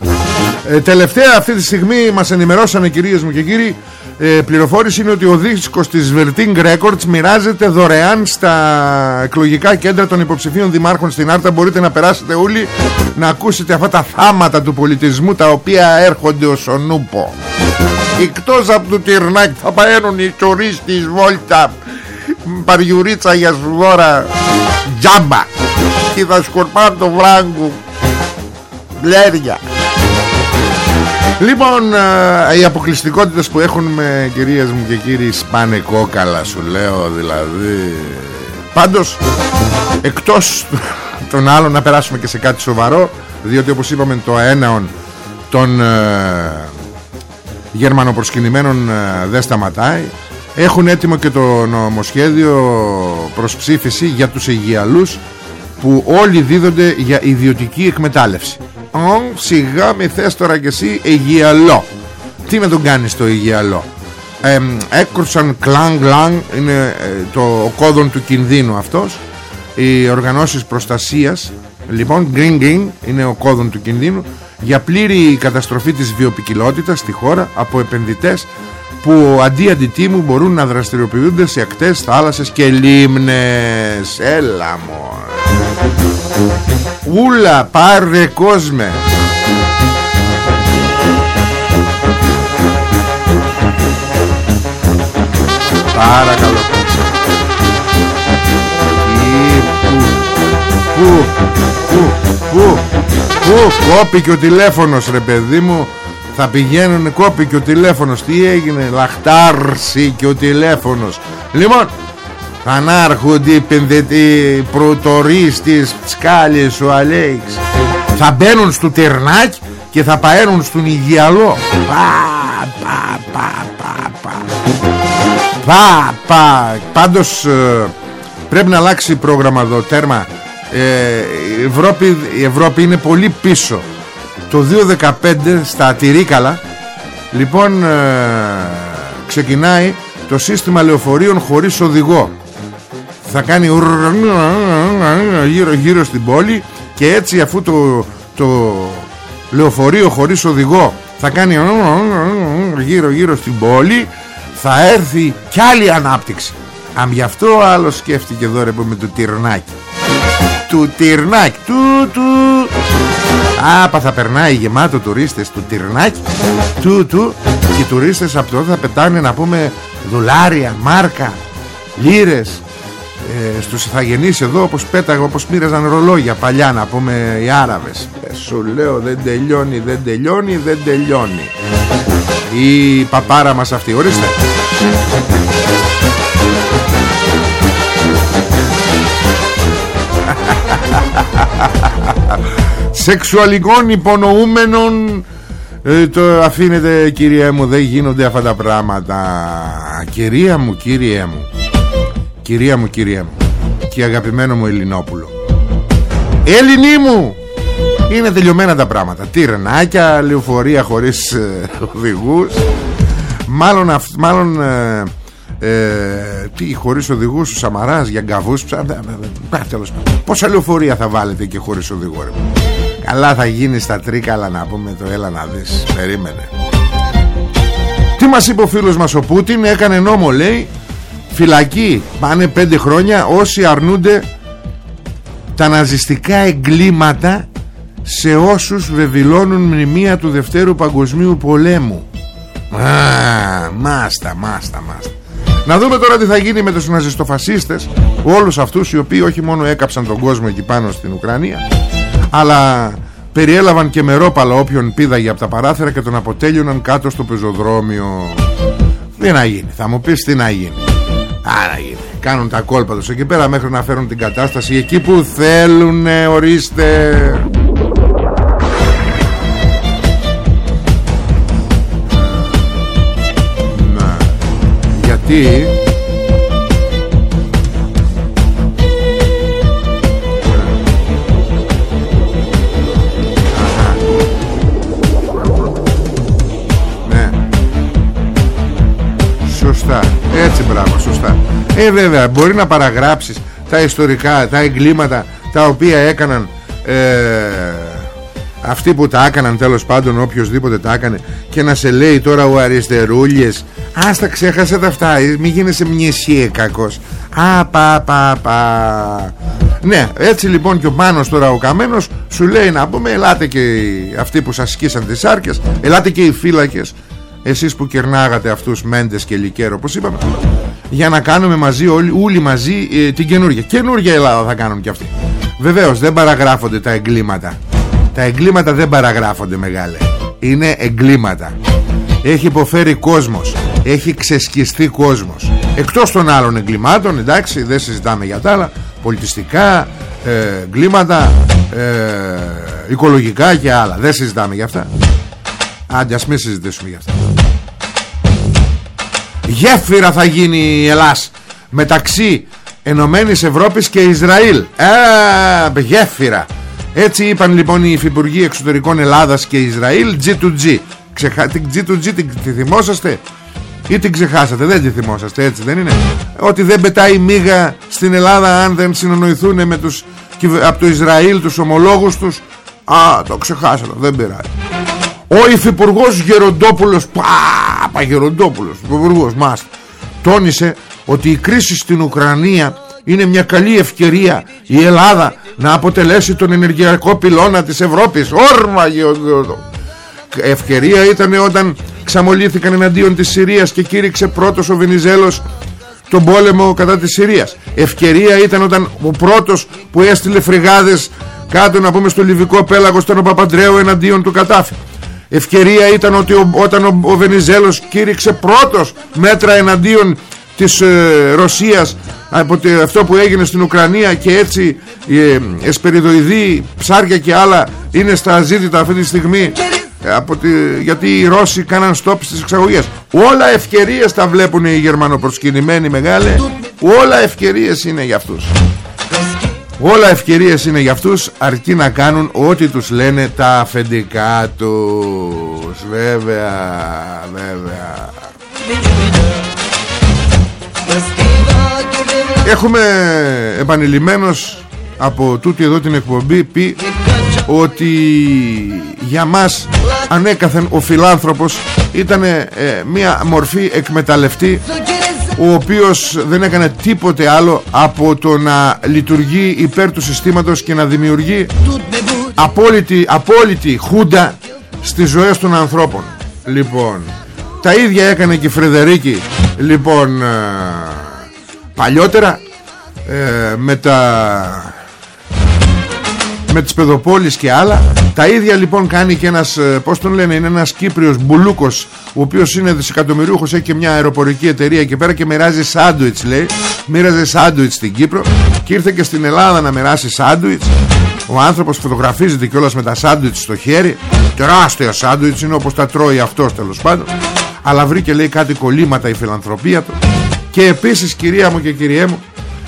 ε, Τελευταία αυτή τη στιγμή μας ενημερώσανε κυρίες μου και κύριοι ε, Πληροφόρηση είναι ότι ο δίσκος της Verting Records μοιράζεται δωρεάν στα εκλογικά κέντρα των υποψηφίων δημάρχων στην Άρτα. Μπορείτε να περάσετε όλοι να ακούσετε αυτά τα θάματα του πολιτισμού τα οποία έρχονται ως ο νούπο. Εκτός από το τυρνάκι θα παίρνουν οι της Βόλτα. Παριουρίτσα για σου δώρα Τζάμπα. Και θα σκορπάνε το βράγκο Μπλέρια Λοιπόν ε, οι αποκλειστικότητες που έχουν με κυρίες μου και κύριοι σπάνε κόκαλα σου λέω δηλαδή. Πάντως εκτός των άλλων να περάσουμε και σε κάτι σοβαρό διότι όπως είπαμε το αέναον των ε, γερμανοπροσκυνημένων ε, δεν σταματάει. Έχουν έτοιμο και το νομοσχέδιο προς ψήφιση για τους Αιγιαλούς που όλοι δίδονται για ιδιωτική εκμετάλλευση Ω, σιγά με θες τώρα κι εσύ Αιγιαλό Τι να τον κάνεις το Αιγιαλό ε, Έκρουσαν κλάν κλάν Είναι ε, το κόδον του κινδύνου αυτός. Οι οργανώσεις προστασίας Λοιπόν green green είναι ο κόδον του κινδύνου Για πλήρη καταστροφή της βιοπικιλότητας στη χώρα Από επενδυτές που αντί αντιτίμου μπορούν να δραστηριοποιούνται σε ακτές, θάλασσες και λίμνες. Έλα μου Ούλα πάρε κόσμε. Παρακαλώ. Λοιπόν Πού, πού, πού, πού, κόπηκε ο τηλέφωνος ρε παιδί μου. Θα πηγαίνουν κόπηκε ο τηλέφωνος. Τι έγινε λαχτάρσει και ο τηλέφωνος. Λοιπόν θα ανάρχονται οι επενδυτοί πρωτορείς της σκάλης ο Αλέξ. Θα μπαίνουν στο τερνάκι και θα παέρουν στον Ιγιαλό. Πα, πα, πα, πα, πα. Πα, πα. Πάντως ε, πρέπει να αλλάξει πρόγραμμα εδώ τέρμα. Ε, η, Ευρώπη, η Ευρώπη είναι πολύ πίσω. Το 2015 στα Ατυρίκαλα Λοιπόν ε, ξεκινάει το σύστημα λεωφορείων χωρίς οδηγό θα κάνει γύρω γύρω στην πόλη και έτσι αφού το, το λεωφορείο χωρίς οδηγό θα κάνει γύρω γύρω στην πόλη θα έρθει κι άλλη ανάπτυξη. Αν γι' αυτό άλλο σκέφτηκε εδώ ρε με το τυρνάκι. Του τυρνάκι του του. Άπα θα περνάει γεμάτο τουρίστες του τυρνάκι. Του του. Και οι τουρίστες από εδώ θα πετάνε να πούμε δολάρια, μάρκα, λίρες ε, στους ηθαγενείς εδώ όπως πέταγα όπως μοίραζαν ρολόγια παλιά να πούμε οι Άραβες. Ε, σου λέω δεν τελειώνει δεν τελειώνει δεν τελειώνει. Η παπάρα μας αυτή ορίστε. Σεξουαλικών υπονοούμενων ε, το αφήνετε κυρία μου δεν γίνονται αυτά τα πράγματα. Κυρία μου κύριέ μου Κυρία μου, κυρία μου Και αγαπημένο μου Ελληνόπουλο. Ελληνί μου Είναι τελειωμένα τα πράγματα. Τυρνάκια, λεωφορεία χωρίς ε, οδηγούς. Μάλλον, αυ, μάλλον ε, ε, τι, χωρίς οδηγούς ο Σαμαράς για γκαβούς Πόσα λεωφορεία θα βάλετε και χωρίς οδηγό ρε; Καλά θα γίνει στα τρίκαλα να πούμε το έλα να δεις Περίμενε. Τι μας είπε ο φίλος μας ο Πούτιν Έκανε νόμο λέει φυλακή πάνε πέντε χρόνια όσοι αρνούνται τα ναζιστικά εγκλήματα σε όσους βεβηλώνουν μνημεία του Δευτέρου Παγκοσμίου Πολέμου. Α, μάστα, μάστα, μάστα. Να δούμε τώρα τι θα γίνει με τους ναζιστοφασίστες Όλους αυτούς οι οποίοι όχι μόνο έκαψαν τον κόσμο εκεί πάνω στην Ουκρανία Αλλά περιέλαβαν και μερόπαλα όποιον πήδαγε από τα παράθυρα Και τον αποτέλειωναν κάτω στο πεζοδρόμιο. Τι να γίνει, θα μου πεις τι να γίνει Άρα Κάνουν τα κόλπα τους εκεί πέρα μέχρι να φέρουν την κατάσταση εκεί που θέλουν ορίστε. Να. Γιατί; Ε βέβαια μπορεί να παραγράψεις Τα ιστορικά, τα εγκλήματα Τα οποία έκαναν ε, Αυτοί που τα έκαναν τέλος πάντων οποιοδήποτε τα έκανε Και να σε λέει τώρα ο αριστερούλιες Άστα ξέχασε τα αυτά ε, Μην γίνεσαι μνησίε κακός Α πα πα πα. Ναι έτσι λοιπόν και ο Μάνος τώρα ο Καμένος Σου λέει να πούμε ελάτε και αυτοί που σας σκίσαν τις άρκες Ελάτε και οι φύλακες εσείς που κερνάγατε αυτούς Μέντες και Λικέρο όπως είπαμε για να κάνουμε μαζί όλοι, όλοι μαζί ε, την καινούργια. Καινούργια Ελλάδα θα κάνουν και αυτοί βεβαίως δεν παραγράφονται τα εγκλήματα. Τα εγκλήματα δεν παραγράφονται μεγάλε. Είναι εγκλήματα. Έχει υποφέρει κόσμος. Έχει ξεσκιστεί κόσμος. Εκτός των άλλων εγκλημάτων εντάξει δεν συζητάμε για τα άλλα. Πολιτιστικά ε, εγκλήματα ε, οικολογικά και άλλα. Δεν συζητάμε για αυτά. Άντε ας μην συζητήσουμε για αυτά Γέφυρα θα γίνει η Ελλάς Μεταξύ Ενωμένης Ευρώπης και Ισραήλ. Ε, Γέφυρα. Έτσι είπαν λοιπόν οι υφυπουργοί εξωτερικών Ελλάδας και Ισραήλ G2G Ξεχα... Την G2G την, τη θυμόσαστε ή την ξεχάσατε; Δεν τη θυμόσαστε έτσι δεν είναι; Ότι δεν πετάει μίγα στην Ελλάδα αν δεν συνονοηθούν με τους, από το Ισραήλ τους ομολόγους τους. Α το ξεχάσατε δεν πειράζει ο Υφυπουργός Γεροντόπουλος Πάπα Γεροντόπουλος Υφυπουργός μας Τόνισε ότι η κρίση στην Ουκρανία Είναι μια καλή ευκαιρία Η Ελλάδα να αποτελέσει τον ενεργειακό πυλώνα της Ευρώπης. Όρμα Γεροντόπουλος Ευκαιρία ήταν όταν ξαμολύθηκαν εναντίον της Συρίας Και κήρυξε πρώτος ο Βενιζέλος τον πόλεμο κατά της Συρίας. Ευκαιρία ήταν όταν ο πρώτος που έστειλε φρυγάδες κάτω να πούμε στο Λιβικό πέλαγος ήταν ο Παπαντρέου εναντίον του Κατάφη ευκαιρία ήταν ότι ο, όταν ο, ο Βενιζέλος κήρυξε πρώτος μέτρα εναντίον της ε, Ρωσίας από αυτό που έγινε στην Ουκρανία και έτσι ε, εσπεριδοειδή ψάρια και άλλα είναι στα αζήτητα αυτή τη στιγμή από τη, γιατί οι Ρώσοι κάναν στόπ στις εξαγωγές. Όλα ευκαιρίες τα βλέπουν οι γερμανοπροσκυνημένοι μεγάλε. Όλα ευκαιρίες είναι για αυτούς όλα ευκαιρίες είναι για αυτούς αρκεί να κάνουν ό,τι τους λένε τα αφεντικά τους. Βέβαια βέβαια. Έχουμε επανειλημμένως από τούτη εδώ την εκπομπή πει ότι για μας ανέκαθεν ο φιλάνθρωπος ήταν ε, μια μορφή εκμεταλλευτή ο οποίος δεν έκανε τίποτε άλλο από το να λειτουργεί υπέρ του συστήματος και να δημιουργεί απόλυτη, απόλυτη χούντα στις ζωές των ανθρώπων. Λοιπόν τα ίδια έκανε και η Φρεδερίκη λοιπόν ε, παλιότερα ε, με τα με τις παιδοπόλεις και άλλα. Τα ίδια λοιπόν κάνει και ένας ε, πως τον λένε είναι ένας Κύπριος μπουλούκος ο οποίος είναι δισεκατομμυρίουχος έχει και μια αεροπορική εταιρεία και πέρα και μοιράζει σάντουιτς λέει. Μοίραζε σάντουιτς στην Κύπρο και ήρθε και στην Ελλάδα να μοιράσει σάντουιτς. Ο άνθρωπος φωτογραφίζεται κιόλας με τα σάντουιτς στο χέρι. Τεράστια σάντουιτς είναι όπως τα τρώει αυτός τέλος πάντων. Αλλά βρήκε λέει κάτι κολλήματα η φιλανθρωπία του. Και επίσης κυρία μου και κυριέ μου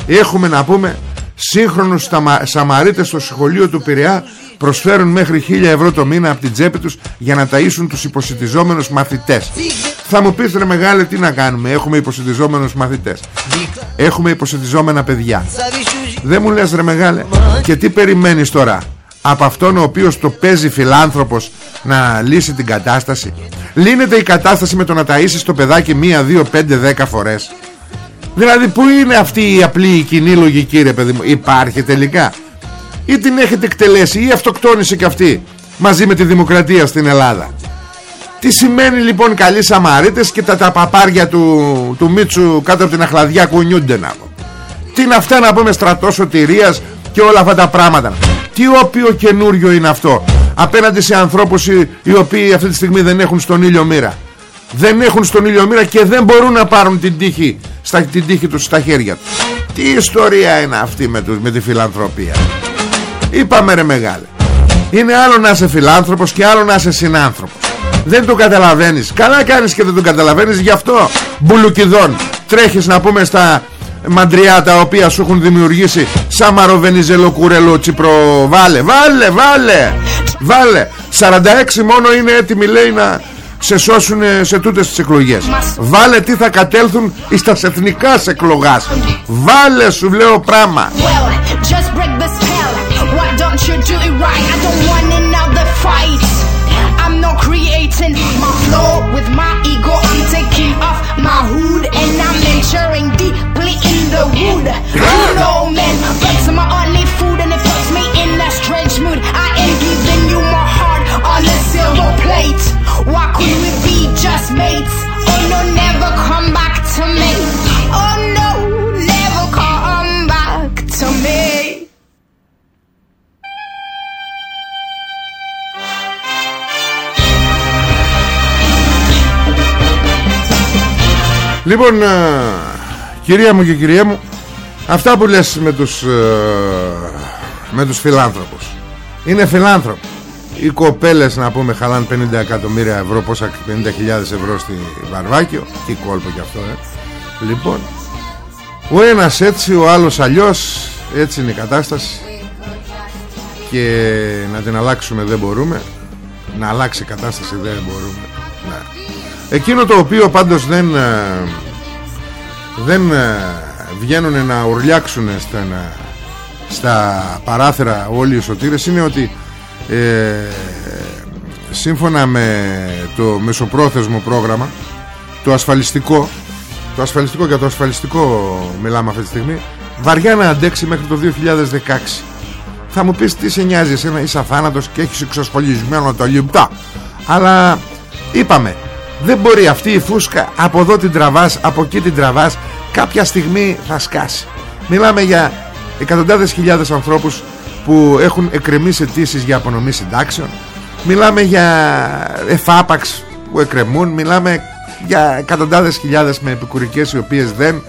έχουμε να πούμε σύγχρονους Σαμαρίτες στο σχολείο του Πειραιά προσφέρουν μέχρι 1000 ευρώ το μήνα από την τσέπη τους για να ταΐσουν τους υποσυτιζόμενους μαθητές. Θα μου πεις ρε μεγάλε τι να κάνουμε; Έχουμε υποσυτιζόμενους μαθητές. Έχουμε υποσυτιζόμενα παιδιά. Δεν μου λες ρε μεγάλε Και τι περιμένεις τώρα; Από αυτόν ο οποίος το παίζει φιλάνθρωπος Να λύσει την κατάσταση; Λύνεται η κατάσταση με το να ταΐσεις το παιδάκι Μία, δύο, πέντε, δέκα φορές; Δηλαδή που είναι αυτή η απλή η κοινή λογική ρε παιδί μου; Υπάρχει τελικά; Ή την έχετε εκτελέσει ή αυτοκτόνησε και αυτή Μαζί με τη δημοκρατία στην Ελλάδα; Τι σημαίνει λοιπόν καλοί Σαμαρίτες Και τα, τα παπάρια του, του Μίτσου Κάτω από την αχλαδιά κουνιούνται να πω; Τι είναι αυτά να πούμε στρατός σωτηρίας Και όλα αυτά τα πράγματα; Τι όπιο καινούριο είναι αυτό Απέναντι σε ανθρώπους οι, οι οποίοι αυτή τη στιγμή δεν έχουν στον ήλιο μοίρα; Δεν έχουν στον ήλιο μοίρα και δεν μπορούν να πάρουν την τύχη, στα, την τύχη τους στα χέρια τους. Τι ιστορία είναι αυτή με, τους, με τη φιλανθρωπία. Είπαμε ρε μεγάλε. Είναι άλλο να είσαι φιλάνθρωπος και άλλο να είσαι συνάνθρωπος. Δεν το καταλαβαίνεις. Καλά κάνεις και δεν το καταλαβαίνεις. Γι' αυτό μπουλουκιδών τρέχεις να πούμε στα μαντριά τα οποία σου έχουν δημιουργήσει Σάμαρο Βενιζελο Κουρελό Τσιπρο Βάλε, βάλε, βάλε Βάλε 46 μόνο είναι έτοιμοι λέει να σε σώσουν σε τούτες τις εκλογές. Βάλε τι θα κατέλθουν εις τα εθνικά σε εκλογάς. Βάλε σου λέω πράγμα Why Λοιπόν, κυρία μου και κυρία μου, αυτά που λες με τους, με τους φιλάνθρωπους. Είναι φιλάνθρωποι. Οι κοπέλες να πούμε χαλάνε 50 εκατομμύρια ευρώ πόσα 50.000 ευρώ στη Βαρβάκιο. Τι κόλπο κι αυτό ε. λοιπόν ο ένας έτσι ο άλλος αλλιώς. Έτσι είναι η κατάσταση. Και να την αλλάξουμε δεν μπορούμε. Να αλλάξει η κατάσταση δεν μπορούμε. Ναι. Εκείνο το οποίο πάντως δεν ε, δεν ε, βγαίνουν να ουρλιάξουν στα, στα παράθυρα όλοι οι σωτήρες είναι ότι ε, σύμφωνα με το μεσοπρόθεσμο πρόγραμμα το ασφαλιστικό το ασφαλιστικό για το ασφαλιστικό μιλάμε αυτή τη στιγμή βαριά να αντέξει μέχρι το 2016 θα μου πεις τι σε νοιάζει εσένα είσαι αθάνατος και έχεις εξασφαλισμένο το λιμπτά. Αλλά είπαμε δεν μπορεί αυτή η φούσκα από εδώ την τραβάς, από εκεί την τραβάς, κάποια στιγμή θα σκάσει. Μιλάμε για εκατοντάδες χιλιάδες ανθρώπους που έχουν εκκρεμίσει αιτήσεις για απονομή συντάξεων. Μιλάμε για εφάπαξ που εκκρεμούν, μιλάμε για εκατοντάδες χιλιάδες με επικουρικές οι οποίες δεν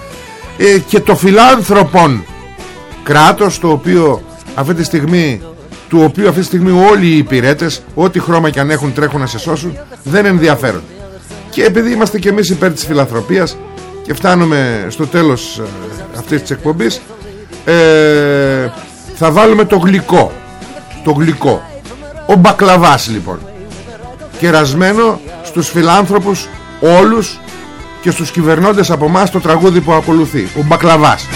ε, και το φιλάνθρωπον κράτος το οποίο αυτή τη στιγμή του οποίου αυτή τη στιγμή όλοι οι υπηρέτες ό,τι χρώμα και αν έχουν τρέχουν να σε σώσουν δεν ενδιαφέρονται και επειδή είμαστε και εμείς υπέρ της φιλανθρωπίας και φτάνουμε στο τέλος ε, αυτής της εκπομπής ε, θα βάλουμε το γλυκό. Το γλυκό. Ο μπακλαβάς λοιπόν. Κερασμένο στους φιλάνθρωπους όλους και στους κυβερνώντες από εμάς το τραγούδι που ακολουθεί. Ο μπακλαβάς.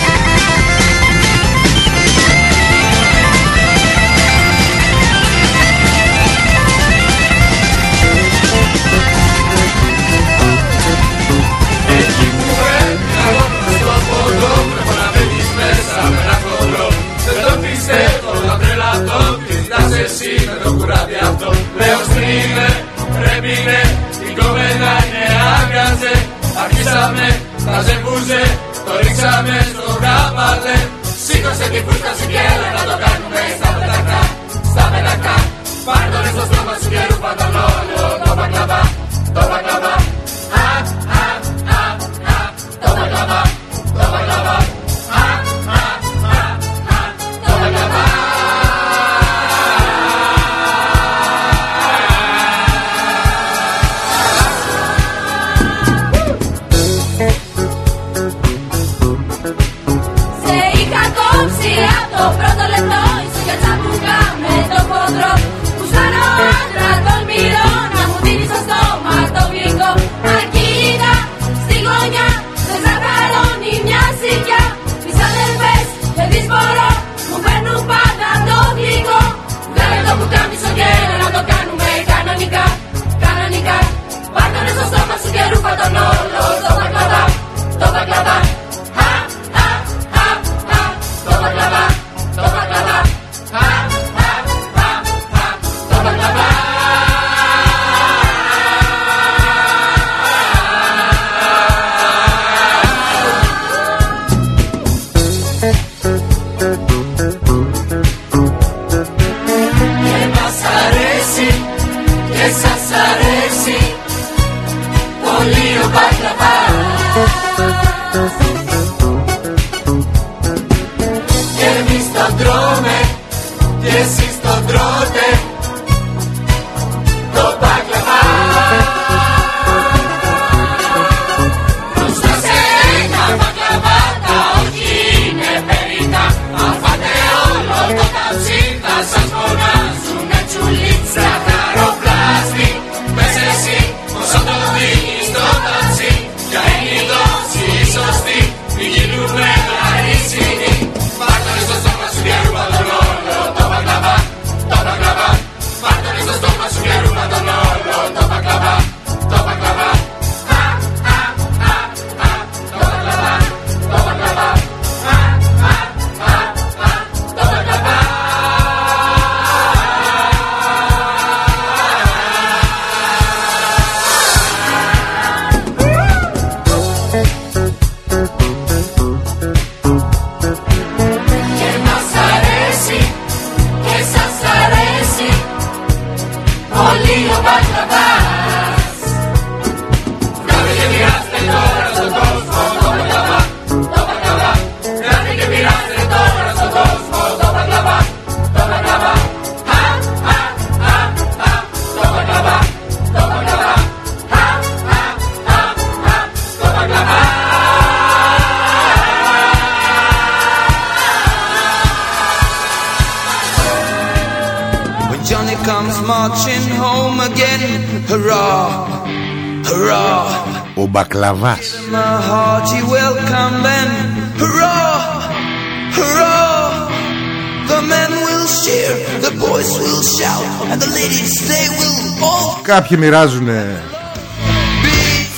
Κάποιοι μοιράζουν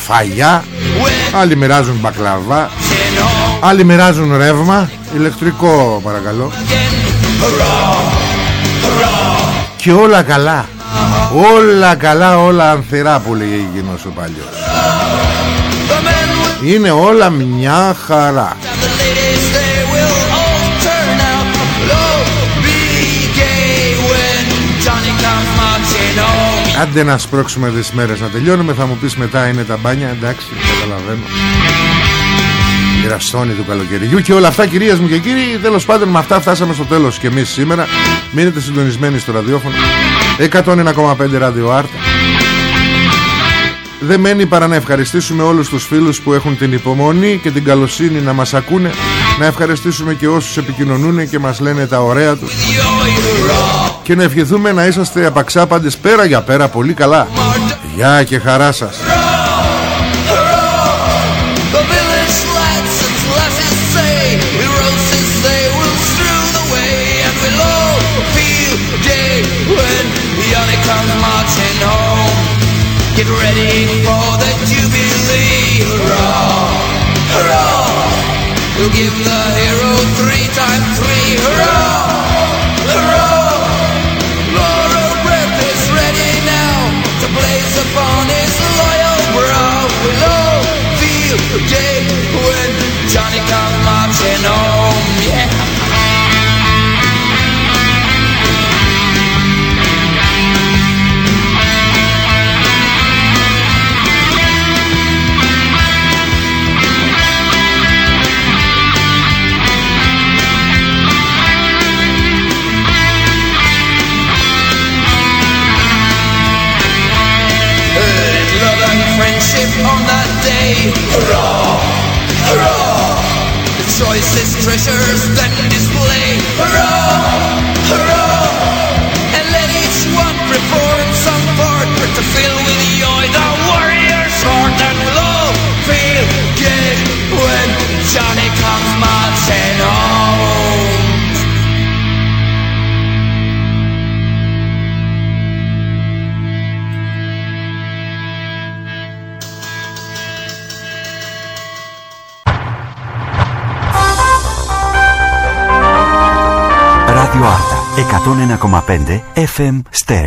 φαγιά Άλλοι μοιράζουν μπακλαβά Άλλοι μοιράζουν ρεύμα Ηλεκτρικό παρακαλώ. Και όλα καλά Όλα καλά όλα ανθυρά που λέγει εκείνος ο παλιός. Είναι όλα μια χαρά. Άντε να σπρώξουμε τις μέρες να τελειώνουμε. Θα μου πεις μετά είναι τα μπάνια. Εντάξει καταλαβαίνω. Γραστώνει του καλοκαιριού Και όλα αυτά κυρίες μου και κύριοι. Τέλος πάντων με αυτά φτάσαμε στο τέλος και εμείς σήμερα. Μείνετε συντονισμένοι στο ραδιόφωνο. 101,5 ραδιοάρτα δεν μένει παρά να ευχαριστήσουμε όλους τους φίλους που έχουν την υπομονή και την καλοσύνη να μας ακούνε. Να ευχαριστήσουμε και όσους επικοινωνούν και μας λένε τα ωραία τους. Και να ευχηθούμε να είσαστε απαξάπαντες πέρα για πέρα πολύ καλά. Γεια και χαρά σας Get ready for the jubilee, hurrah, hurrah! We'll give the hero three times three, hurrah, Hurrah! Hurrah! The choicest treasures then display. Hurrah! Hurrah! And let each one perform some part to fill 101,5 FM Ster